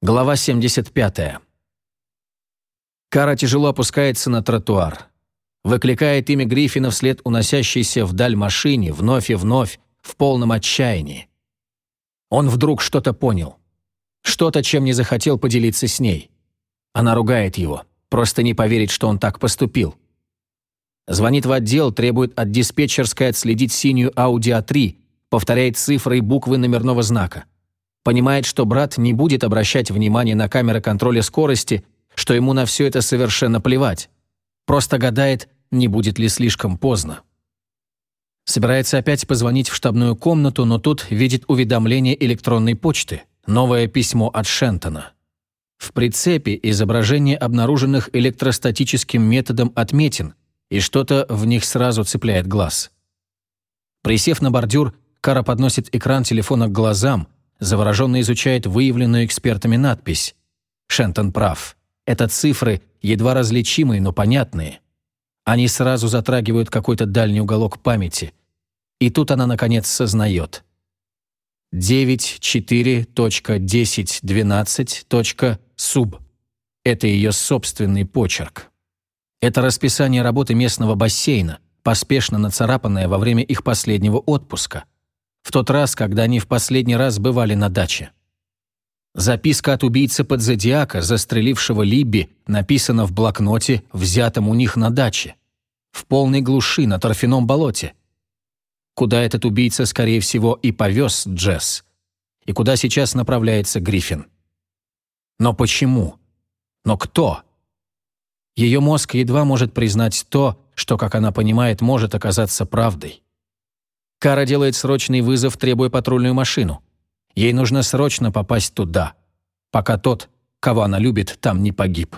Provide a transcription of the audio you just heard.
Глава 75. Кара тяжело опускается на тротуар. Выкликает имя Гриффина вслед уносящейся вдаль машине, вновь и вновь, в полном отчаянии. Он вдруг что-то понял. Что-то, чем не захотел поделиться с ней. Она ругает его. Просто не поверит, что он так поступил. Звонит в отдел, требует от диспетчерской отследить синюю Audi A3, повторяет цифры и буквы номерного знака. Понимает, что брат не будет обращать внимание на камеры контроля скорости, что ему на все это совершенно плевать. Просто гадает, не будет ли слишком поздно. Собирается опять позвонить в штабную комнату, но тут видит уведомление электронной почты. Новое письмо от Шентона. В прицепе изображение обнаруженных электростатическим методом отметин, и что-то в них сразу цепляет глаз. Присев на бордюр, Кара подносит экран телефона к глазам, завороженно изучает выявленную экспертами надпись. Шентон прав. Это цифры, едва различимые, но понятные. Они сразу затрагивают какой-то дальний уголок памяти. И тут она, наконец, сознает. 9.4.10.12. Это ее собственный почерк. Это расписание работы местного бассейна, поспешно нацарапанное во время их последнего отпуска. В тот раз, когда они в последний раз бывали на даче. Записка от убийцы под зодиака, застрелившего Либби, написана в блокноте, взятом у них на даче. В полной глуши, на торфяном болоте. Куда этот убийца, скорее всего, и повез Джесс. И куда сейчас направляется Гриффин. Но почему? Но кто? Ее мозг едва может признать то, что, как она понимает, может оказаться правдой. Кара делает срочный вызов, требуя патрульную машину. Ей нужно срочно попасть туда, пока тот, кого она любит, там не погиб.